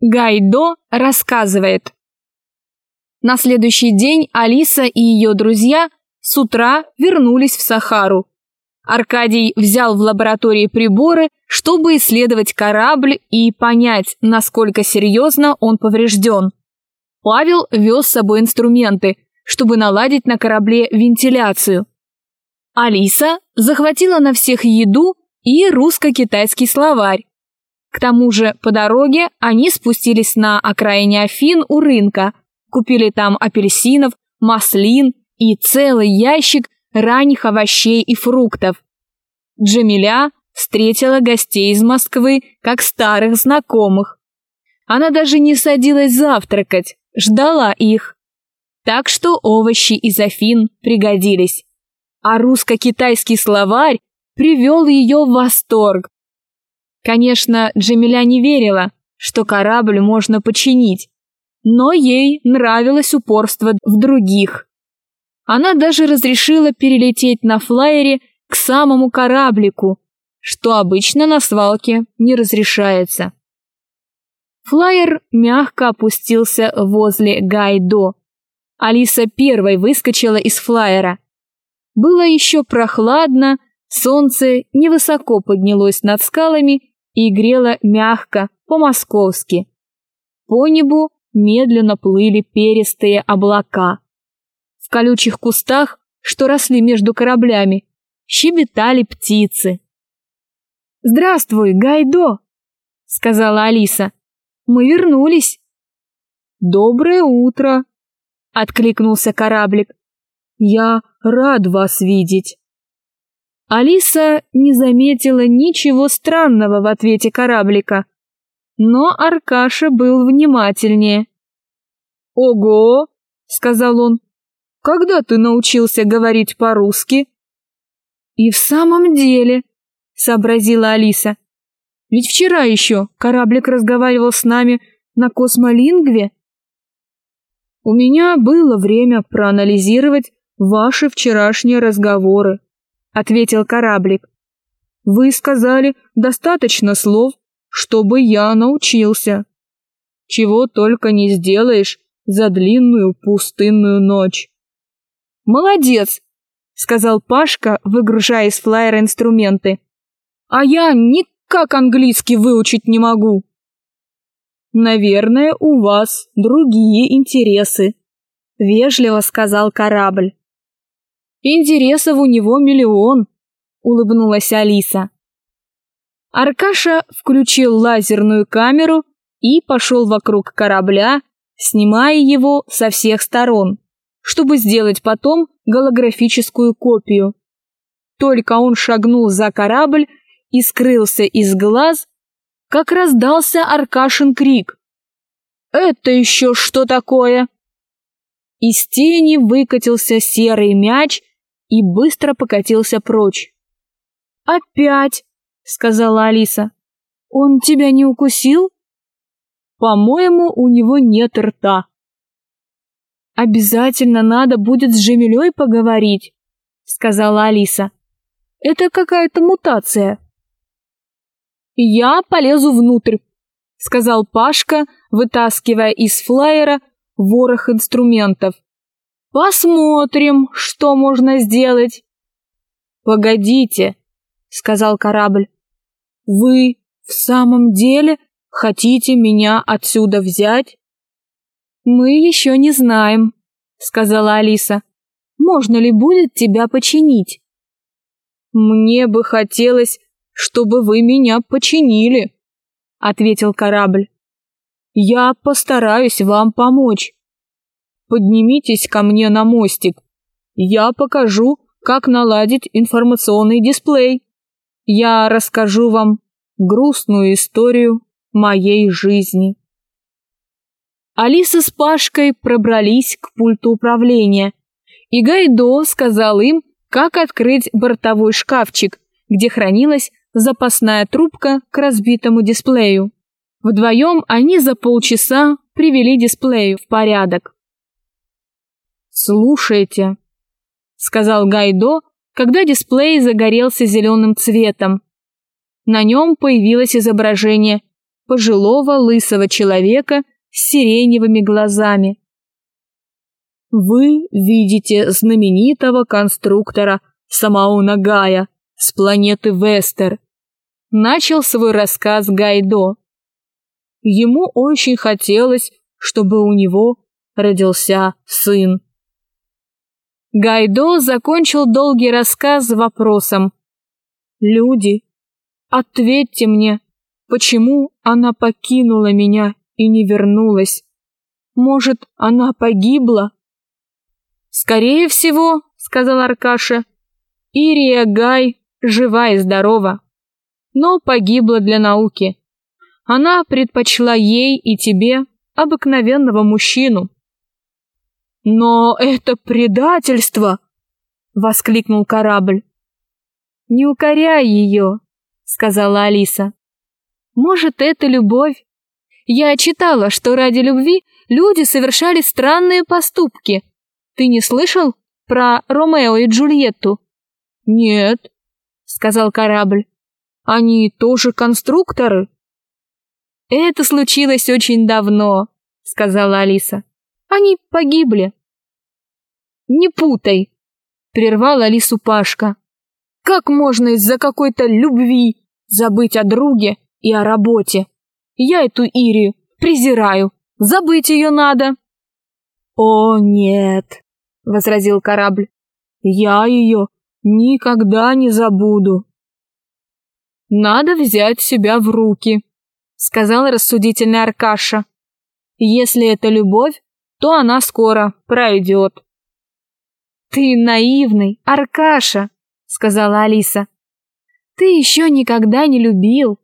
Гайдо рассказывает. На следующий день Алиса и ее друзья с утра вернулись в Сахару. Аркадий взял в лаборатории приборы, чтобы исследовать корабль и понять, насколько серьезно он поврежден. Павел вез с собой инструменты, чтобы наладить на корабле вентиляцию. Алиса захватила на всех еду и русско-китайский словарь. К тому же по дороге они спустились на окраине Афин у рынка, купили там апельсинов, маслин и целый ящик ранних овощей и фруктов. Джамиля встретила гостей из Москвы как старых знакомых. Она даже не садилась завтракать, ждала их. Так что овощи из Афин пригодились. А русско-китайский словарь привел ее в восторг. Конечно, Джамиля не верила, что корабль можно починить, но ей нравилось упорство в других. Она даже разрешила перелететь на флайере к самому кораблику, что обычно на свалке не разрешается. Флайер мягко опустился возле Гайдо. Алиса первой выскочила из флайера. Было еще прохладно, солнце невысоко поднялось над скалами и грело мягко, по-московски. По небу медленно плыли перистые облака. В колючих кустах, что росли между кораблями, щебетали птицы. «Здравствуй, Гайдо!» — сказала Алиса. «Мы вернулись!» «Доброе утро!» — откликнулся кораблик. «Я рад вас видеть!» Алиса не заметила ничего странного в ответе кораблика, но Аркаша был внимательнее. «Ого!» — сказал он. «Когда ты научился говорить по-русски?» «И в самом деле», — сообразила Алиса. «Ведь вчера еще кораблик разговаривал с нами на космолингве». «У меня было время проанализировать ваши вчерашние разговоры», — ответил кораблик. «Вы сказали достаточно слов, чтобы я научился. Чего только не сделаешь за длинную пустынную ночь». «Молодец!» сказал Пашка, выгружая из флайера инструменты. А я никак английский выучить не могу. Наверное, у вас другие интересы, вежливо сказал корабль. Интересов у него миллион, улыбнулась Алиса. Аркаша включил лазерную камеру и пошел вокруг корабля, снимая его со всех сторон чтобы сделать потом голографическую копию. Только он шагнул за корабль и скрылся из глаз, как раздался Аркашин крик. «Это еще что такое?» Из тени выкатился серый мяч и быстро покатился прочь. «Опять!» — сказала Алиса. «Он тебя не укусил?» «По-моему, у него нет рта», «Обязательно надо будет с Жемелей поговорить», — сказала Алиса. «Это какая-то мутация». «Я полезу внутрь», — сказал Пашка, вытаскивая из флайера ворох инструментов. «Посмотрим, что можно сделать». «Погодите», — сказал корабль. «Вы в самом деле хотите меня отсюда взять?» «Мы еще не знаем», — сказала Алиса. «Можно ли будет тебя починить?» «Мне бы хотелось, чтобы вы меня починили», — ответил корабль. «Я постараюсь вам помочь. Поднимитесь ко мне на мостик. Я покажу, как наладить информационный дисплей. Я расскажу вам грустную историю моей жизни». Алиса с Пашкой пробрались к пульту управления, и Гайдо сказал им, как открыть бортовой шкафчик, где хранилась запасная трубка к разбитому дисплею. Вдвоем они за полчаса привели дисплей в порядок. «Слушайте», — сказал Гайдо, когда дисплей загорелся зеленым цветом. На нем появилось изображение пожилого лысого человека с сиреневыми глазами. Вы видите знаменитого конструктора Самауна Гая с планеты Вестер. Начал свой рассказ Гайдо. Ему очень хотелось, чтобы у него родился сын. Гайдо закончил долгий рассказ вопросом. «Люди, ответьте мне, почему она покинула меня и не вернулась? Может, она погибла?» «Скорее всего», — сказал Аркаша, — «Ирия Гай жива и здорова, но погибла для науки. Она предпочла ей и тебе обыкновенного мужчину». «Но это предательство!» — воскликнул корабль. «Не укоряй ее», — сказала Алиса. «Может, это любовь? Я читала, что ради любви люди совершали странные поступки. Ты не слышал про Ромео и Джульетту?» «Нет», — сказал корабль. «Они тоже конструкторы?» «Это случилось очень давно», — сказала Алиса. «Они погибли». «Не путай», — прервал Алису Пашка. «Как можно из-за какой-то любви забыть о друге и о работе? Я эту Ирию презираю, забыть ее надо». «О, нет», — возразил корабль, — «я ее никогда не забуду». «Надо взять себя в руки», — сказал рассудительный Аркаша. «Если это любовь, то она скоро пройдет». «Ты наивный, Аркаша», — сказала Алиса. «Ты еще никогда не любил».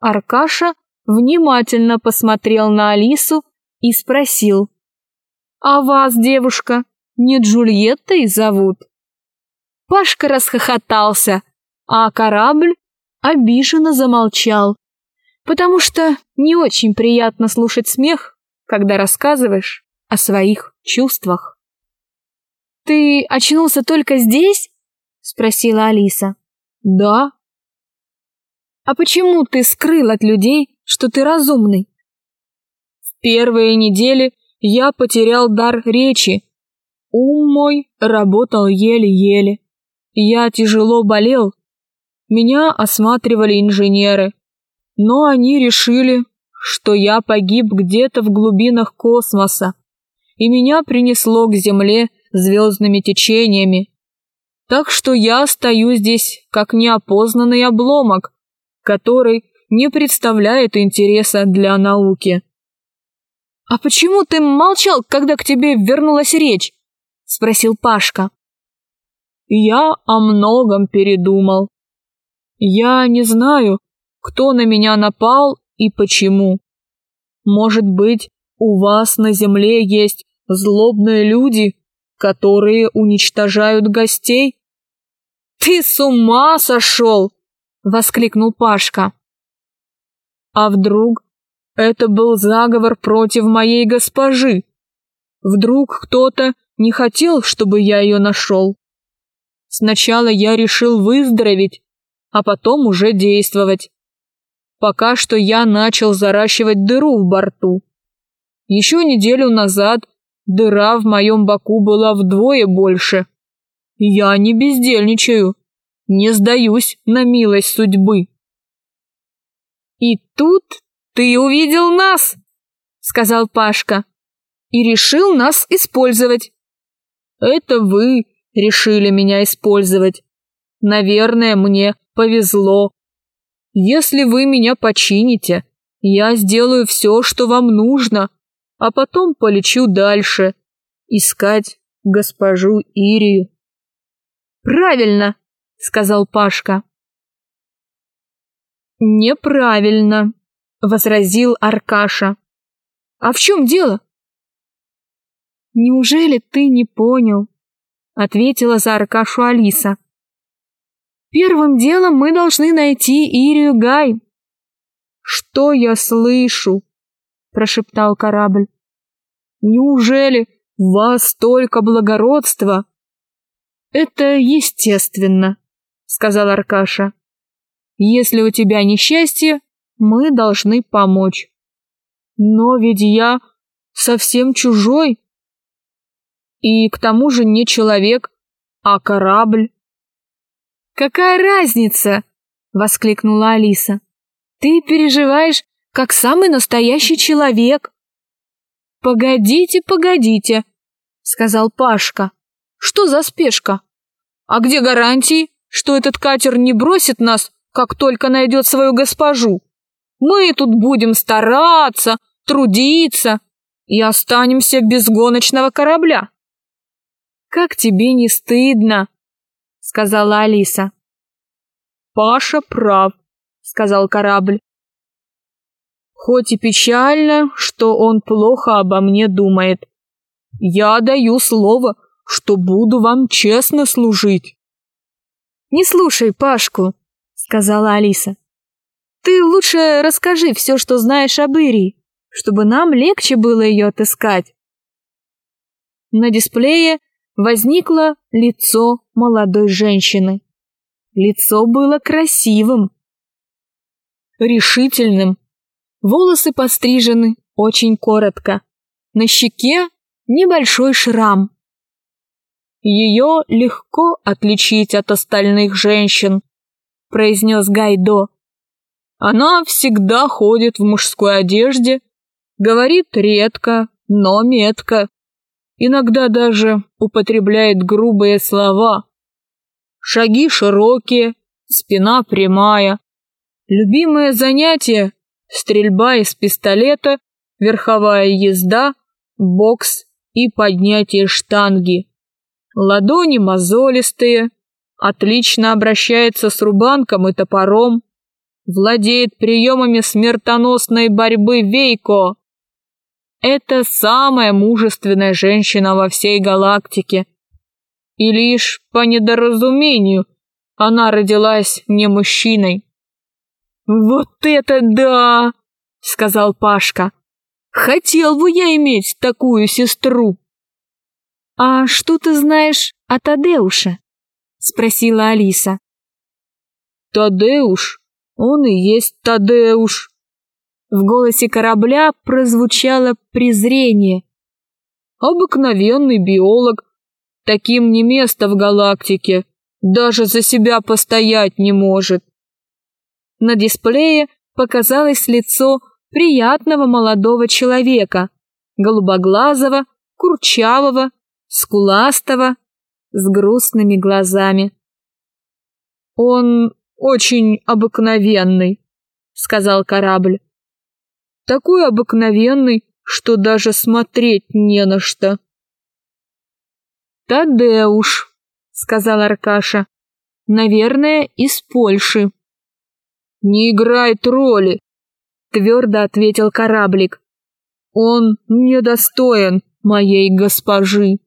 Аркаша внимательно посмотрел на Алису и спросил. «А вас, девушка, не Джульеттой зовут?» Пашка расхохотался, а корабль обиженно замолчал, потому что не очень приятно слушать смех, когда рассказываешь о своих чувствах. «Ты очнулся только здесь?» — спросила Алиса. «Да». «А почему ты скрыл от людей, что ты разумный?» «В первые недели я потерял дар речи. Ум мой работал еле-еле. Я тяжело болел. Меня осматривали инженеры. Но они решили, что я погиб где-то в глубинах космоса, и меня принесло к Земле звездными течениями. Так что я стою здесь как неопознанный обломок, который не представляет интереса для науки. «А почему ты молчал, когда к тебе вернулась речь?» — спросил Пашка. «Я о многом передумал. Я не знаю, кто на меня напал и почему. Может быть, у вас на земле есть злобные люди, которые уничтожают гостей? Ты с ума сошел! воскликнул Пашка. А вдруг это был заговор против моей госпожи? Вдруг кто-то не хотел, чтобы я ее нашел? Сначала я решил выздороветь, а потом уже действовать. Пока что я начал заращивать дыру в борту. Еще неделю назад Дыра в моем боку была вдвое больше. Я не бездельничаю, не сдаюсь на милость судьбы. «И тут ты увидел нас!» — сказал Пашка. «И решил нас использовать». «Это вы решили меня использовать. Наверное, мне повезло. Если вы меня почините, я сделаю все, что вам нужно, а потом полечу дальше, искать госпожу Ирию. «Правильно!» — сказал Пашка. «Неправильно!» — возразил Аркаша. «А в чем дело?» «Неужели ты не понял?» — ответила за Аркашу Алиса. «Первым делом мы должны найти Ирию Гай». «Что я слышу?» Прошептал корабль. Неужели в вас столько благородства? Это естественно, сказал Аркаша. Если у тебя несчастье, мы должны помочь. Но ведь я совсем чужой. И к тому же не человек, а корабль. «Какая разница?» — воскликнула Алиса. «Ты переживаешь, как самый настоящий человек». «Погодите, погодите», — сказал Пашка. «Что за спешка? А где гарантии, что этот катер не бросит нас, как только найдет свою госпожу? Мы тут будем стараться, трудиться и останемся без гоночного корабля». «Как тебе не стыдно?» — сказала Алиса. «Паша прав», — сказал корабль. «Хоть и печально, что он плохо обо мне думает. Я даю слово, что буду вам честно служить». «Не слушай Пашку», — сказала Алиса. «Ты лучше расскажи все, что знаешь об Ирии, чтобы нам легче было ее отыскать». На дисплее возникло лицо молодой женщины. Лицо было красивым, решительным. Волосы пострижены очень коротко. На щеке небольшой шрам. Ее легко отличить от остальных женщин, произнес Гайдо. Она всегда ходит в мужской одежде, говорит редко, но метко. Иногда даже употребляет грубые слова. Шаги широкие, спина прямая. Любимое занятие – стрельба из пистолета, верховая езда, бокс и поднятие штанги. Ладони мозолистые, отлично обращается с рубанком и топором, владеет приемами смертоносной борьбы Вейко. Это самая мужественная женщина во всей галактике. И лишь по недоразумению она родилась не мужчиной. «Вот это да!» — сказал Пашка. «Хотел бы я иметь такую сестру!» «А что ты знаешь о Тадеуше?» — спросила Алиса. «Тадеуш, он и есть Тадеуш!» В голосе корабля прозвучало презрение. «Обыкновенный биолог. Таким не место в галактике. Даже за себя постоять не может». На дисплее показалось лицо приятного молодого человека, голубоглазого, курчавого, скуластого, с грустными глазами. «Он очень обыкновенный», — сказал корабль. «Такой обыкновенный, что даже смотреть не на что». «Тадеуш», — сказал Аркаша, — «наверное, из Польши». «Не играет роли», — твердо ответил кораблик. «Он недостоин моей госпожи».